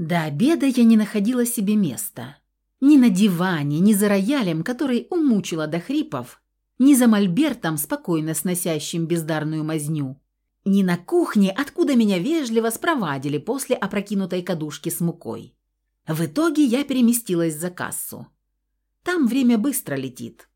До обеда я не находила себе места. Ни на диване, ни за роялем, который умучила до хрипов, ни за мольбертом, спокойно сносящим бездарную мазню, ни на кухне, откуда меня вежливо спровадили после опрокинутой кадушки с мукой. В итоге я переместилась за кассу. Там время быстро летит.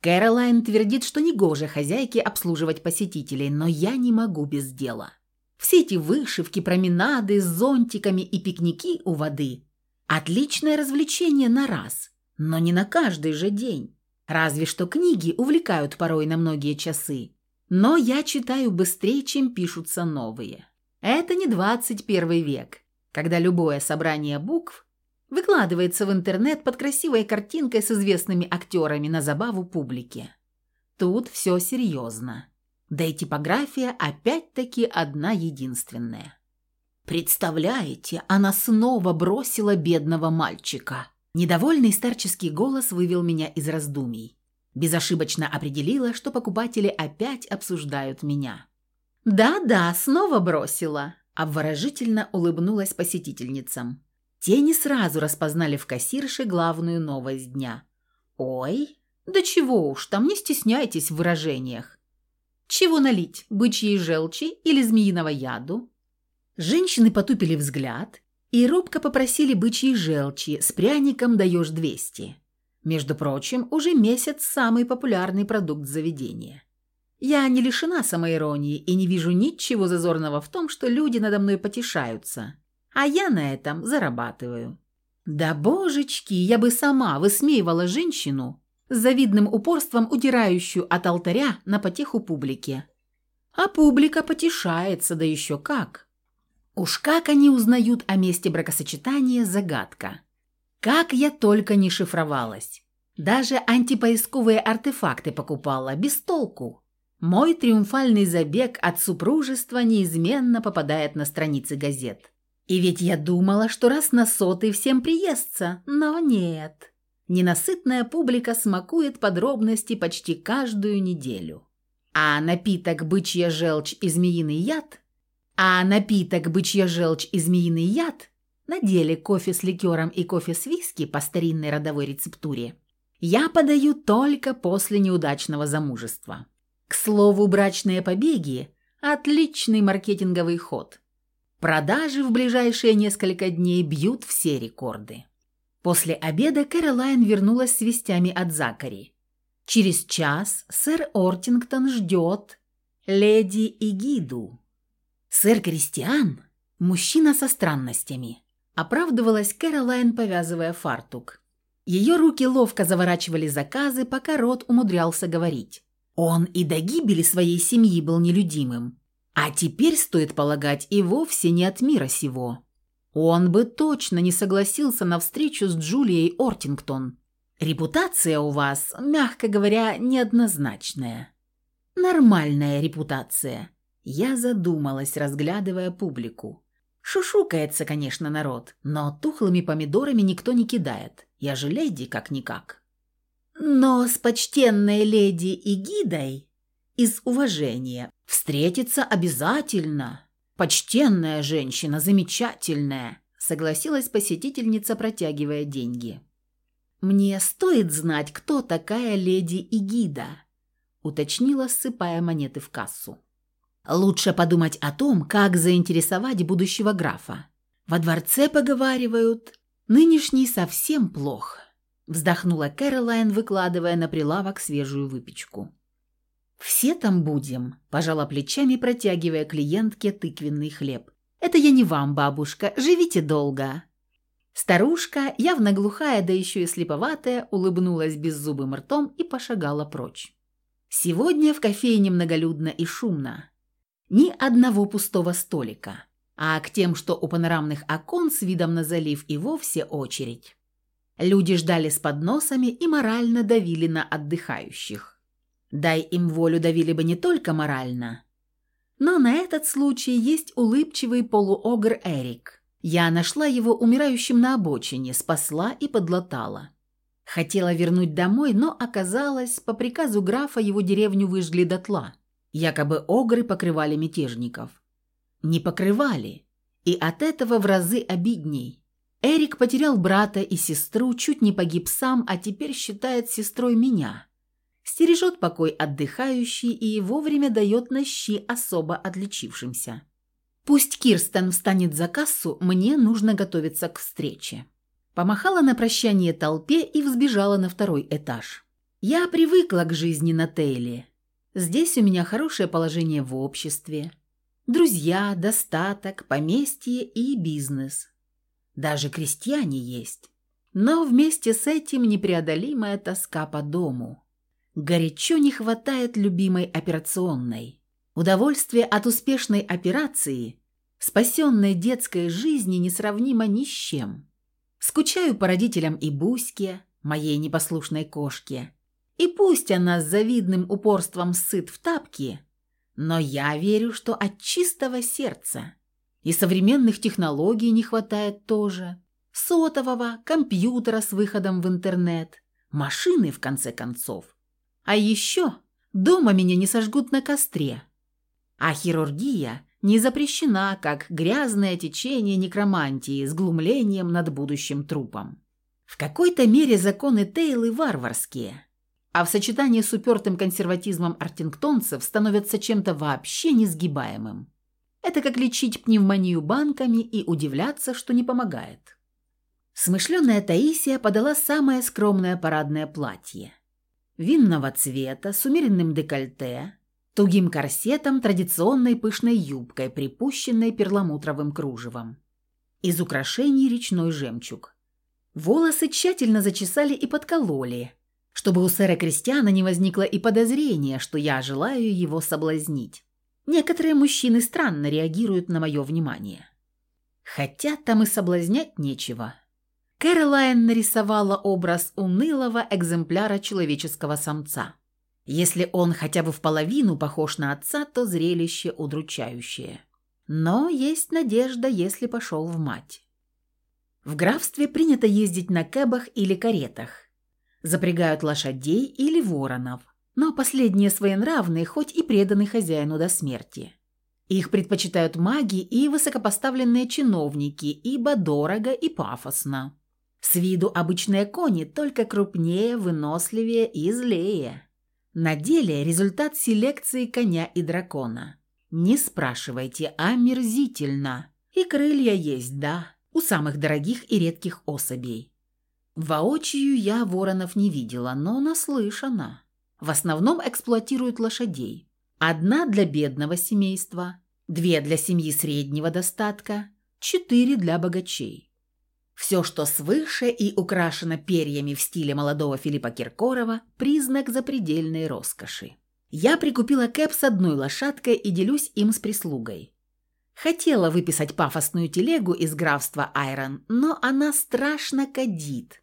Кэролайн твердит, что негоже хозяйке обслуживать посетителей, но я не могу без дела. Все эти вышивки, променады с зонтиками и пикники у воды – отличное развлечение на раз, но не на каждый же день. Разве что книги увлекают порой на многие часы. Но я читаю быстрее, чем пишутся новые. Это не 21 век, когда любое собрание букв выкладывается в интернет под красивой картинкой с известными актерами на забаву публики. Тут все серьезно. Да и типография опять-таки одна единственная. «Представляете, она снова бросила бедного мальчика!» Недовольный старческий голос вывел меня из раздумий. Безошибочно определила, что покупатели опять обсуждают меня. «Да-да, снова бросила», – обворожительно улыбнулась посетительницам. Те не сразу распознали в кассирше главную новость дня. «Ой, да чего уж там, не стесняйтесь в выражениях. Чего налить, бычьей желчи или змеиного яду? Женщины потупили взгляд и робко попросили бычьей желчи, с пряником даешь 200. Между прочим, уже месяц самый популярный продукт заведения. Я не лишена самоиронии и не вижу ничего зазорного в том, что люди надо мной потешаются, а я на этом зарабатываю. Да божечки, я бы сама высмеивала женщину, с завидным упорством удирающую от алтаря на потеху публике. А публика потешается, да еще как. Уж как они узнают о месте бракосочетания – загадка. Как я только не шифровалась. Даже антипоисковые артефакты покупала, без толку. Мой триумфальный забег от супружества неизменно попадает на страницы газет. И ведь я думала, что раз на сотый всем приестся, но нет. Ненасытная публика смакует подробности почти каждую неделю. А напиток «Бычья желчь и змеиный яд» а напиток «Бычья желчь и змеиный яд» на деле кофе с ликером и кофе с виски по старинной родовой рецептуре я подаю только после неудачного замужества. К слову, брачные побеги – отличный маркетинговый ход. Продажи в ближайшие несколько дней бьют все рекорды. После обеда Кэролайн вернулась с вестями от Закари. Через час сэр Ортингтон ждет леди и гиду. Сэр Кристиан – мужчина со странностями. Оправдывалась Кэролайн, повязывая фартук. Ее руки ловко заворачивали заказы, пока рот умудрялся говорить. Он и до гибели своей семьи был нелюдимым. А теперь, стоит полагать, и вовсе не от мира сего. Он бы точно не согласился на встречу с Джулией Ортингтон. Репутация у вас, мягко говоря, неоднозначная. Нормальная репутация. Я задумалась, разглядывая публику. Шушукается, конечно, народ, но тухлыми помидорами никто не кидает. Я же леди как-никак. Но с почтенной леди и гидой из уважения встретиться обязательно. «Почтенная женщина, замечательная», — согласилась посетительница, протягивая деньги. «Мне стоит знать, кто такая леди Игида», — уточнила, ссыпая монеты в кассу. «Лучше подумать о том, как заинтересовать будущего графа. Во дворце поговаривают, нынешний совсем плох», — вздохнула Кэролайн, выкладывая на прилавок свежую выпечку. «Все там будем», – пожала плечами, протягивая клиентке тыквенный хлеб. «Это я не вам, бабушка, живите долго». Старушка, явно глухая, да еще и слеповатая, улыбнулась беззубым ртом и пошагала прочь. Сегодня в кофейне многолюдно и шумно. Ни одного пустого столика. А к тем, что у панорамных окон с видом на залив и вовсе очередь. Люди ждали с подносами и морально давили на отдыхающих. Дай им волю, давили бы не только морально. Но на этот случай есть улыбчивый полуогр Эрик. Я нашла его умирающим на обочине, спасла и подлатала. Хотела вернуть домой, но оказалось, по приказу графа его деревню выжгли дотла. Якобы огры покрывали мятежников. Не покрывали. И от этого в разы обидней. Эрик потерял брата и сестру, чуть не погиб сам, а теперь считает сестрой меня. Стережет покой отдыхающий и вовремя дает на щи особо отличившимся. Пусть Кирстен встанет за кассу, мне нужно готовиться к встрече. Помахала на прощание толпе и взбежала на второй этаж. Я привыкла к жизни на Тейле. Здесь у меня хорошее положение в обществе. Друзья, достаток, поместье и бизнес. Даже крестьяне есть. Но вместе с этим непреодолимая тоска по дому. Горячо не хватает любимой операционной. Удовольствие от успешной операции, спасенной детской жизни несравнимо ни с чем. Скучаю по родителям и Буське, моей непослушной кошке. И пусть она с завидным упорством сыт в тапки, но я верю, что от чистого сердца. И современных технологий не хватает тоже. Сотового, компьютера с выходом в интернет, машины, в конце концов. А еще дома меня не сожгут на костре. А хирургия не запрещена, как грязное течение некромантии с глумлением над будущим трупом. В какой-то мере законы Тейлы варварские, а в сочетании с упертым консерватизмом артингтонцев становятся чем-то вообще несгибаемым. Это как лечить пневмонию банками и удивляться, что не помогает. Смышленная Таисия подала самое скромное парадное платье – винного цвета с умеренным декольте, тугим корсетом, традиционной пышной юбкой, припущенной перламутровым кружевом. Из украшений речной жемчуг. Волосы тщательно зачесали и подкололи, чтобы у сэра Кристиана не возникло и подозрения, что я желаю его соблазнить. Некоторые мужчины странно реагируют на мое внимание. Хотя там и соблазнять нечего. Кэролайн нарисовала образ унылого экземпляра человеческого самца. Если он хотя бы в половину похож на отца, то зрелище удручающее. Но есть надежда, если пошел в мать. В графстве принято ездить на кэбах или каретах. Запрягают лошадей или воронов, но последние своенравные, хоть и преданы хозяину до смерти. Их предпочитают маги и высокопоставленные чиновники, ибо дорого и пафосно. С виду обычные кони, только крупнее, выносливее и злее. На деле результат селекции коня и дракона. Не спрашивайте, омерзительно. И крылья есть, да, у самых дорогих и редких особей. Воочию я воронов не видела, но наслышана. В основном эксплуатируют лошадей. Одна для бедного семейства, две для семьи среднего достатка, четыре для богачей. Все, что свыше и украшено перьями в стиле молодого Филиппа Киркорова, признак запредельной роскоши. Я прикупила кэп с одной лошадкой и делюсь им с прислугой. Хотела выписать пафосную телегу из графства Айрон, но она страшно кадит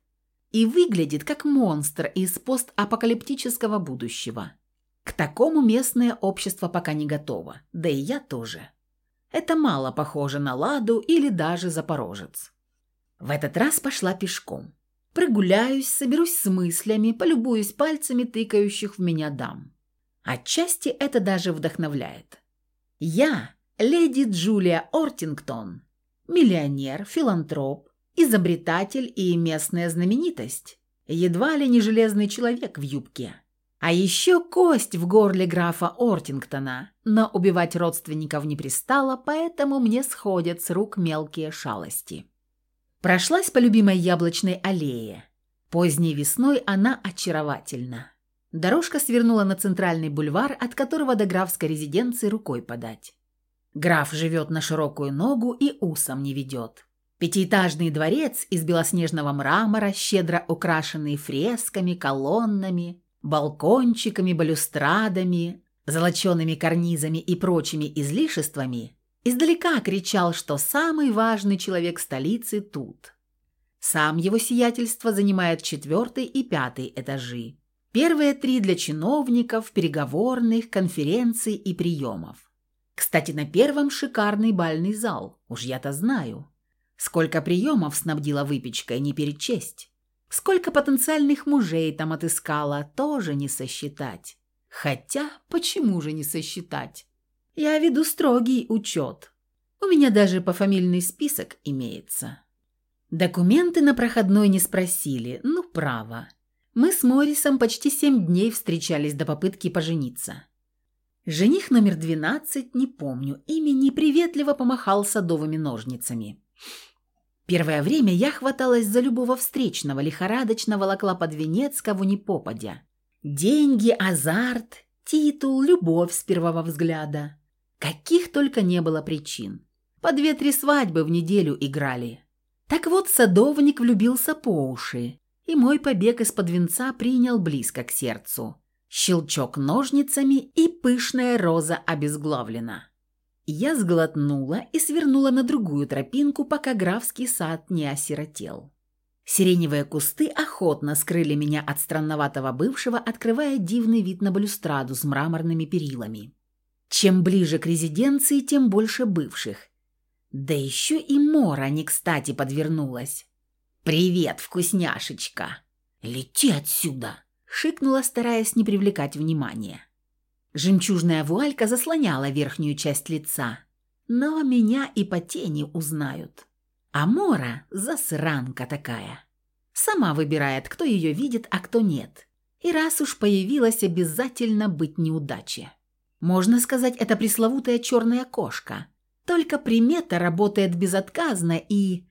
и выглядит как монстр из постапокалиптического будущего. К такому местное общество пока не готово, да и я тоже. Это мало похоже на ладу или даже запорожец. В этот раз пошла пешком. Прогуляюсь, соберусь с мыслями, полюбуюсь пальцами тыкающих в меня дам. Отчасти это даже вдохновляет. Я, леди Джулия Ортингтон, миллионер, филантроп, изобретатель и местная знаменитость. Едва ли не железный человек в юбке. А еще кость в горле графа Ортингтона, но убивать родственников не пристало, поэтому мне сходят с рук мелкие шалости. Прошлась по любимой яблочной аллее. Поздней весной она очаровательна. Дорожка свернула на центральный бульвар, от которого до графской резиденции рукой подать. Граф живет на широкую ногу и усом не ведет. Пятиэтажный дворец из белоснежного мрамора, щедро украшенный фресками, колоннами, балкончиками, балюстрадами, золочеными карнизами и прочими излишествами, Издалека кричал, что самый важный человек столицы тут. Сам его сиятельство занимает четвертый и пятый этажи. Первые три для чиновников, переговорных, конференций и приемов. Кстати, на первом шикарный бальный зал, уж я-то знаю. Сколько приемов снабдила выпечкой, не перечесть. Сколько потенциальных мужей там отыскала, тоже не сосчитать. Хотя, почему же не сосчитать? Я веду строгий учет. У меня даже пофамильный список имеется. Документы на проходной не спросили, ну право. Мы с Моррисом почти семь дней встречались до попытки пожениться. Жених номер двенадцать, не помню, имени приветливо помахал садовыми ножницами. Первое время я хваталась за любого встречного, лихорадочно волокла под венец, кого ни попадя. Деньги, азарт, титул, любовь с первого взгляда. Каких только не было причин. По две-три свадьбы в неделю играли. Так вот, садовник влюбился по уши, и мой побег из-под венца принял близко к сердцу. Щелчок ножницами, и пышная роза обезглавлена. Я сглотнула и свернула на другую тропинку, пока графский сад не осиротел. Сиреневые кусты охотно скрыли меня от странноватого бывшего, открывая дивный вид на балюстраду с мраморными перилами. Чем ближе к резиденции, тем больше бывших. Да еще и Мора не кстати подвернулась. «Привет, вкусняшечка!» «Лети отсюда!» — шикнула, стараясь не привлекать внимания. Жемчужная вуалька заслоняла верхнюю часть лица, но меня и по тени узнают. А Мора – засранка такая. Сама выбирает, кто ее видит, а кто нет. И раз уж появилась, обязательно быть неудаче. Можно сказать, это пресловутая черная кошка. Только примета работает безотказно и...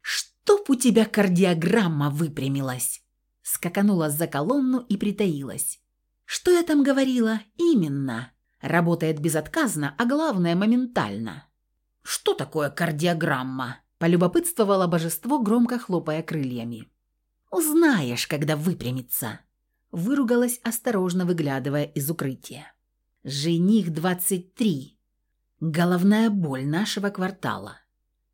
«Чтоб у тебя кардиограмма выпрямилась!» Скаканула за колонну и притаилась. Что я там говорила? Именно. Работает безотказно, а главное моментально. Что такое кардиограмма? Полюбопытствовало божество, громко хлопая крыльями. Узнаешь, когда выпрямится. Выругалась, осторожно выглядывая из укрытия. Жених 23. Головная боль нашего квартала.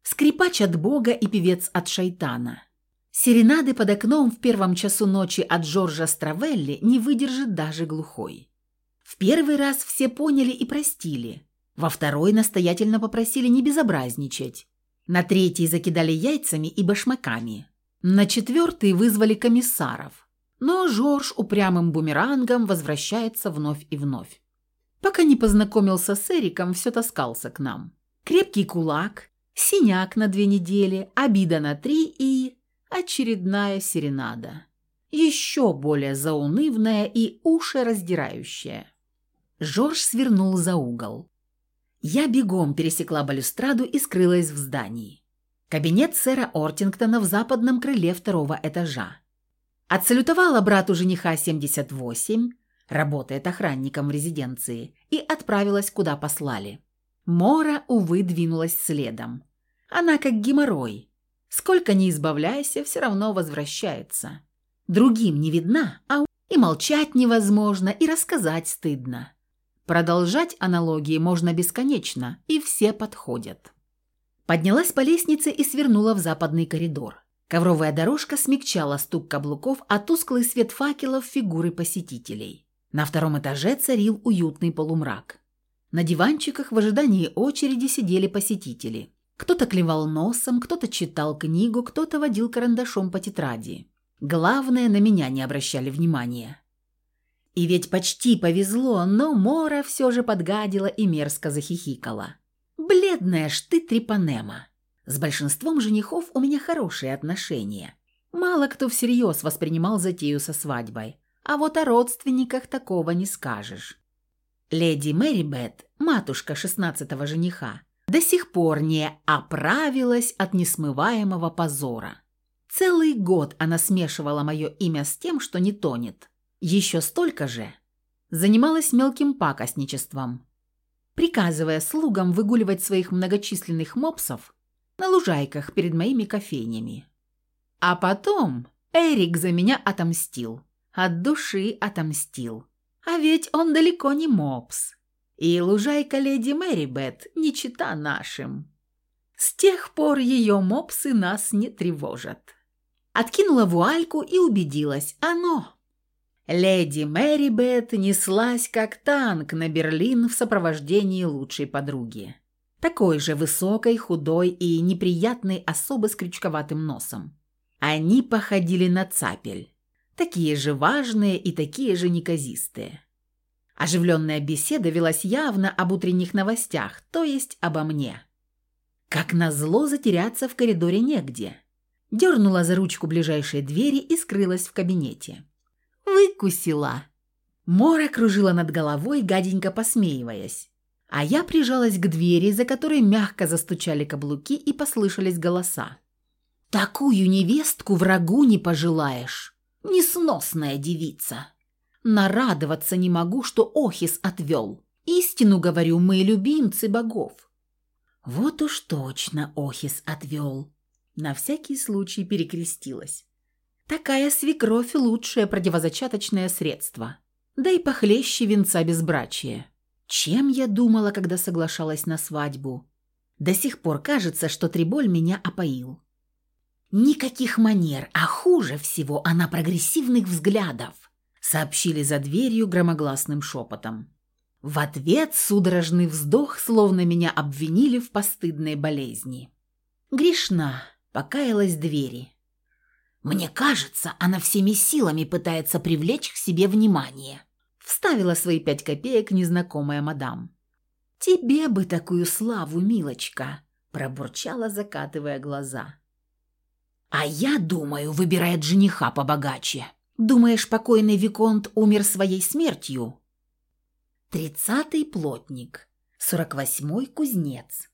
Скрипач от бога и певец от шайтана. Серенады под окном в первом часу ночи от Джорджа Стравелли не выдержит даже глухой. В первый раз все поняли и простили. Во второй настоятельно попросили не безобразничать. На третий закидали яйцами и башмаками. На четвертый вызвали комиссаров. Но Жорж упрямым бумерангом возвращается вновь и вновь. Пока не познакомился с Эриком, все таскался к нам. Крепкий кулак, синяк на две недели, обида на три и очередная серенада. Еще более заунывная и ушераздирающая. Жорж свернул за угол. Я бегом пересекла балюстраду и скрылась в здании. Кабинет сэра Ортингтона в западном крыле второго этажа. Отсалютовала брату жениха 78, работает охранником в резиденции, и отправилась, куда послали. Мора, увы, двинулась следом. Она как геморрой, Сколько ни избавляйся, все равно возвращается. Другим не видна, а и молчать невозможно, и рассказать стыдно. Продолжать аналогии можно бесконечно, и все подходят. Поднялась по лестнице и свернула в западный коридор. Ковровая дорожка смягчала стук каблуков, а тусклый свет факелов фигуры посетителей. На втором этаже царил уютный полумрак. На диванчиках в ожидании очереди сидели посетители. Кто-то клевал носом, кто-то читал книгу, кто-то водил карандашом по тетради. Главное, на меня не обращали внимания. И ведь почти повезло, но Мора все же подгадила и мерзко захихикала. «Бледная ж ты трепанема. С большинством женихов у меня хорошие отношения. Мало кто всерьез воспринимал затею со свадьбой, а вот о родственниках такого не скажешь. Леди Мэри Бет, матушка шестнадцатого жениха, до сих пор не оправилась от несмываемого позора. Целый год она смешивала мое имя с тем, что не тонет. Еще столько же занималась мелким пакостничеством, приказывая слугам выгуливать своих многочисленных мопсов на лужайках перед моими кофейнями. А потом Эрик за меня отомстил. От души отомстил. А ведь он далеко не мопс. И лужайка леди Мэрибет не чита нашим. С тех пор ее мопсы нас не тревожат. Откинула вуальку и убедилась, оно. Леди Мэрибет неслась как танк на Берлин в сопровождении лучшей подруги. Такой же высокой, худой и неприятной особы с крючковатым носом. Они походили на цапель. Такие же важные и такие же неказистые. Оживленная беседа велась явно об утренних новостях, то есть обо мне. Как назло затеряться в коридоре негде. дернула за ручку ближайшей двери и скрылась в кабинете. «Выкусила!» Мора кружила над головой, гаденько посмеиваясь. А я прижалась к двери, за которой мягко застучали каблуки и послышались голоса. «Такую невестку врагу не пожелаешь! Несносная девица! Нарадоваться не могу, что Охис отвел. Истину говорю, мы любимцы богов!» «Вот уж точно Охис отвел!» На всякий случай перекрестилась. «Такая свекровь – лучшее противозачаточное средство. Да и похлеще венца безбрачия. Чем я думала, когда соглашалась на свадьбу? До сих пор кажется, что Триболь меня опоил. Никаких манер, а хуже всего она прогрессивных взглядов, сообщили за дверью громогласным шепотом. В ответ судорожный вздох, словно меня обвинили в постыдной болезни. Грешна, покаялась двери. Мне кажется, она всеми силами пытается привлечь к себе внимание. Вставила свои пять копеек незнакомая мадам. «Тебе бы такую славу, милочка!» пробурчала, закатывая глаза. «А я думаю, выбирает жениха побогаче. Думаешь, покойный Виконт умер своей смертью?» Тридцатый плотник, сорок восьмой кузнец,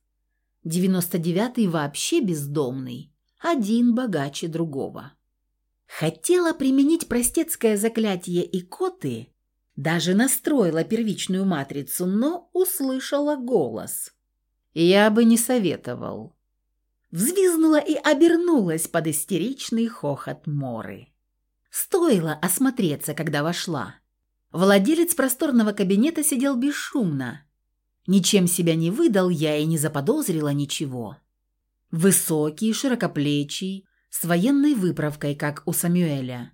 девяносто девятый вообще бездомный, один богаче другого. Хотела применить простецкое заклятие икоты, даже настроила первичную матрицу, но услышала голос. «Я бы не советовал». Взвизнула и обернулась под истеричный хохот Моры. Стоило осмотреться, когда вошла. Владелец просторного кабинета сидел бесшумно. Ничем себя не выдал, я и не заподозрила ничего. Высокий, широкоплечий, с военной выправкой, как у Самюэля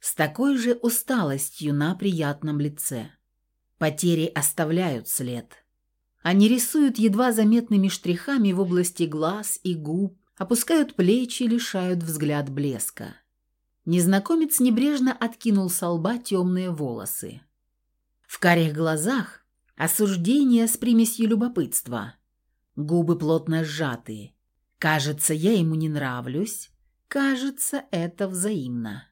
с такой же усталостью на приятном лице. Потери оставляют след. Они рисуют едва заметными штрихами в области глаз и губ, опускают плечи, лишают взгляд блеска. Незнакомец небрежно откинул со лба темные волосы. В карих глазах осуждение с примесью любопытства. Губы плотно сжаты. Кажется, я ему не нравлюсь. Кажется, это взаимно.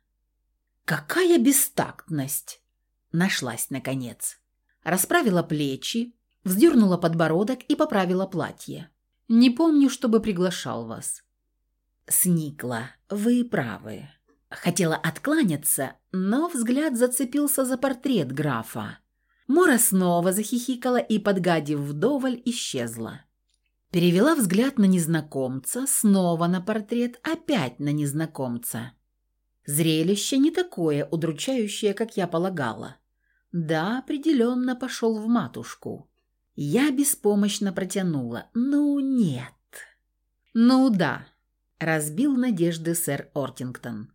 Какая бестактность! Нашлась, наконец. Расправила плечи, вздернула подбородок и поправила платье. Не помню, чтобы приглашал вас. Сникла. Вы правы. Хотела откланяться, но взгляд зацепился за портрет графа. Мора снова захихикала и, подгадив вдоволь, исчезла. Перевела взгляд на незнакомца, снова на портрет, опять на незнакомца. Зрелище не такое удручающее, как я полагала. Да, определенно пошел в матушку. Я беспомощно протянула. Ну, нет. Ну, да. Разбил надежды сэр Ортингтон.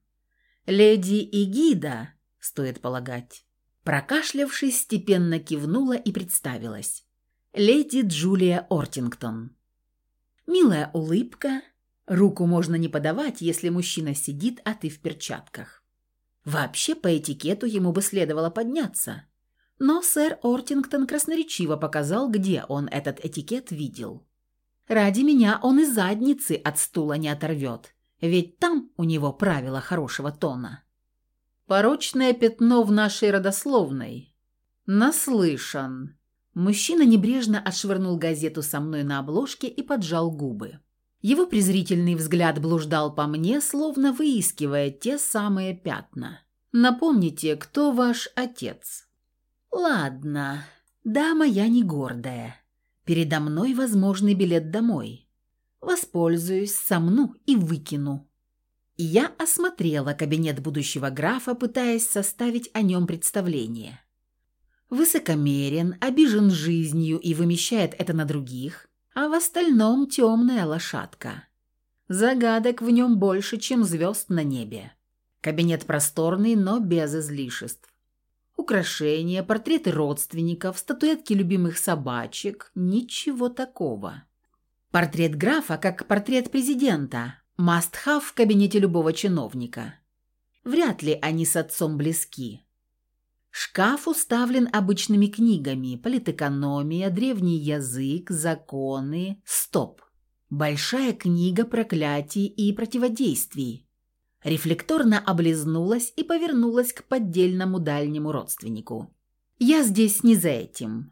Леди и гида, стоит полагать. Прокашлявшись, степенно кивнула и представилась. Леди Джулия Ортингтон. Милая улыбка, Руку можно не подавать, если мужчина сидит, а ты в перчатках. Вообще, по этикету ему бы следовало подняться. Но сэр Ортингтон красноречиво показал, где он этот этикет видел. Ради меня он и задницы от стула не оторвет, ведь там у него правила хорошего тона. Порочное пятно в нашей родословной. Наслышан. Мужчина небрежно отшвырнул газету со мной на обложке и поджал губы. Его презрительный взгляд блуждал по мне, словно выискивая те самые пятна. «Напомните, кто ваш отец?» «Ладно, дама я не гордая. Передо мной возможный билет домой. Воспользуюсь, сомну и выкину». Я осмотрела кабинет будущего графа, пытаясь составить о нем представление. Высокомерен, обижен жизнью и вымещает это на других – а в остальном темная лошадка. Загадок в нем больше, чем звезд на небе. Кабинет просторный, но без излишеств. Украшения, портреты родственников, статуэтки любимых собачек – ничего такого. Портрет графа, как портрет президента, must-have в кабинете любого чиновника. Вряд ли они с отцом близки. Шкаф уставлен обычными книгами, политэкономия, древний язык, законы. Стоп. Большая книга проклятий и противодействий. Рефлекторно облизнулась и повернулась к поддельному дальнему родственнику. «Я здесь не за этим».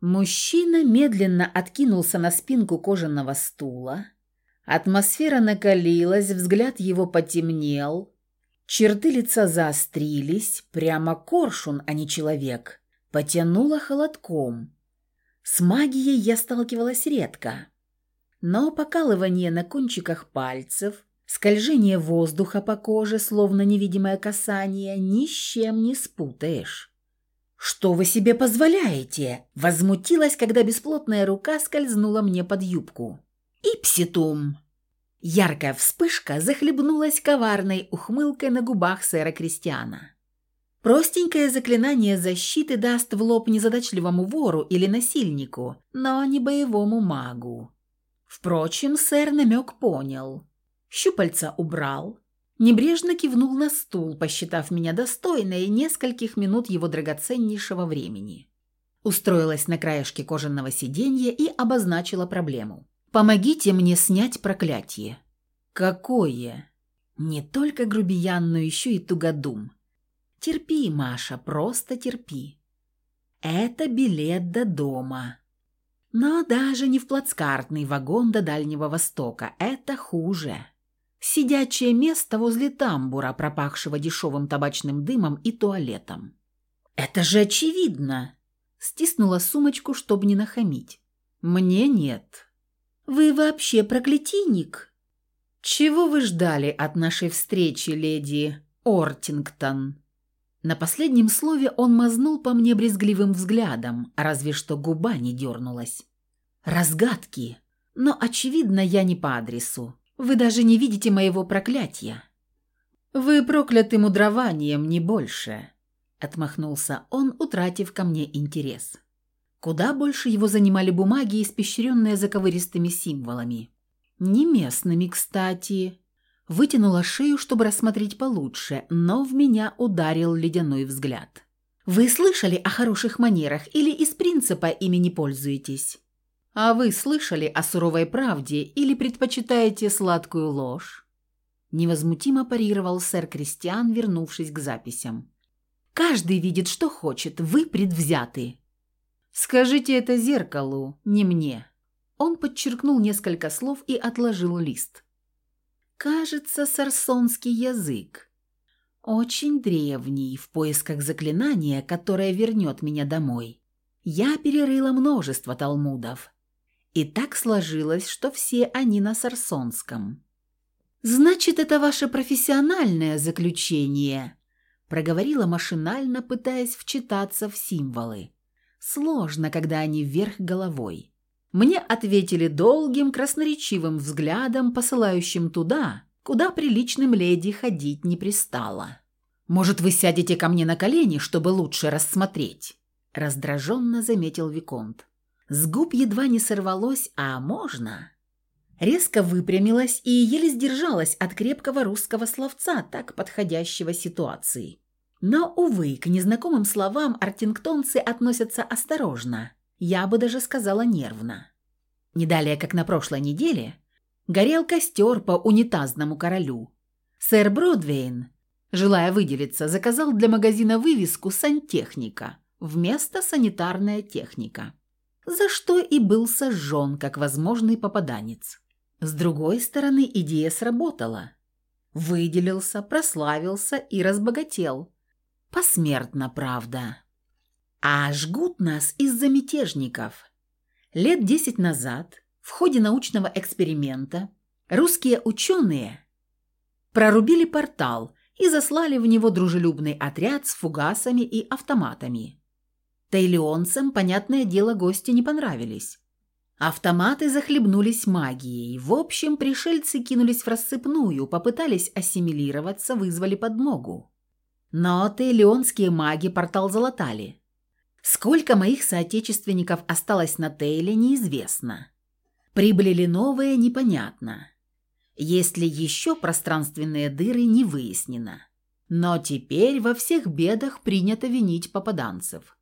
Мужчина медленно откинулся на спинку кожаного стула. Атмосфера накалилась, взгляд его потемнел. Черты лица заострились, прямо коршун, а не человек. Потянуло холодком. С магией я сталкивалась редко. Но покалывание на кончиках пальцев, скольжение воздуха по коже, словно невидимое касание, ни с чем не спутаешь. «Что вы себе позволяете?» – возмутилась, когда бесплотная рука скользнула мне под юбку. «Ипситум!» Яркая вспышка захлебнулась коварной ухмылкой на губах сэра Кристиана. Простенькое заклинание защиты даст в лоб незадачливому вору или насильнику, но не боевому магу. Впрочем, сэр намек понял. Щупальца убрал, Небрежно кивнул на стул, посчитав меня достойной нескольких минут его драгоценнейшего времени. Устроилась на краешке кожаного сиденья и обозначила проблему. «Помогите мне снять проклятие». «Какое?» «Не только грубиян, но еще и тугодум». «Терпи, Маша, просто терпи». «Это билет до дома». Но даже не в плацкартный вагон до Дальнего Востока. Это хуже. Сидячее место возле тамбура, пропахшего дешевым табачным дымом и туалетом. «Это же очевидно!» Стиснула сумочку, чтобы не нахамить. «Мне нет». «Вы вообще проклятийник?» «Чего вы ждали от нашей встречи, леди Ортингтон?» На последнем слове он мазнул по мне брезгливым взглядом, разве что губа не дернулась. «Разгадки. Но, очевидно, я не по адресу. Вы даже не видите моего проклятия». «Вы прокляты мудрованием, не больше», — отмахнулся он, утратив ко мне интерес. Куда больше его занимали бумаги, испещренные заковыристыми символами. Не местными, кстати. Вытянула шею, чтобы рассмотреть получше, но в меня ударил ледяной взгляд. «Вы слышали о хороших манерах или из принципа ими не пользуетесь?» А вы слышали о суровой правде или предпочитаете сладкую ложь?» Невозмутимо парировал сэр Кристиан, вернувшись к записям. «Каждый видит, что хочет, вы предвзяты». «Скажите это зеркалу, не мне». Он подчеркнул несколько слов и отложил лист. «Кажется, сарсонский язык. Очень древний, в поисках заклинания, которое вернет меня домой. Я перерыла множество талмудов. И так сложилось, что все они на сарсонском. «Значит, это ваше профессиональное заключение», – проговорила машинально, пытаясь вчитаться в символы. «Сложно, когда они вверх головой». Мне ответили долгим, красноречивым взглядом, посылающим туда, куда приличным леди ходить не пристало. «Может, вы сядете ко мне на колени, чтобы лучше рассмотреть?» раздраженно заметил Виконт. С губ едва не сорвалось «а можно?». Резко выпрямилась и еле сдержалась от крепкого русского словца, так подходящего ситуации. Но, увы, к незнакомым словам артингтонцы относятся осторожно, я бы даже сказала нервно. Не далее, как на прошлой неделе, горел костер по унитазному королю. Сэр Бродвейн, желая выделиться, заказал для магазина вывеску «Сантехника» вместо «Санитарная техника» за что и был сожжен как возможный попаданец. С другой стороны, идея сработала. Выделился, прославился и разбогател. Посмертно, правда. А жгут нас из-за мятежников. Лет десять назад, в ходе научного эксперимента, русские ученые прорубили портал и заслали в него дружелюбный отряд с фугасами и автоматами. Тейлионцам, понятное дело, гости не понравились. Автоматы захлебнулись магией. В общем, пришельцы кинулись в рассыпную, попытались ассимилироваться, вызвали подмогу. Но тейлионские маги портал залатали. Сколько моих соотечественников осталось на Тейле, неизвестно. Прибыли ли новые, непонятно. Есть ли еще пространственные дыры, не выяснено. Но теперь во всех бедах принято винить попаданцев.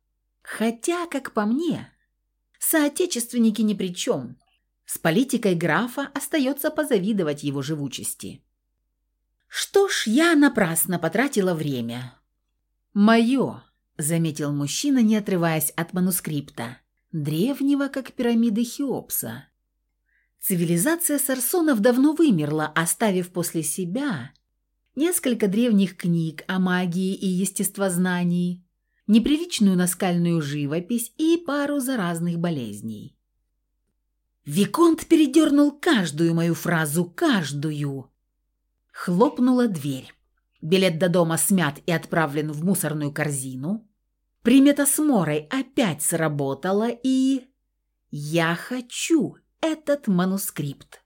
Хотя, как по мне, соотечественники ни при чем. С политикой графа остается позавидовать его живучести. Что ж, я напрасно потратила время. «Мое», — заметил мужчина, не отрываясь от манускрипта, древнего, как пирамиды Хеопса. Цивилизация сарсонов давно вымерла, оставив после себя несколько древних книг о магии и естествознании, неприличную наскальную живопись и пару заразных болезней. Виконт передернул каждую мою фразу, каждую. Хлопнула дверь. Билет до дома смят и отправлен в мусорную корзину. Примета с Морой опять сработала, и... Я хочу этот манускрипт.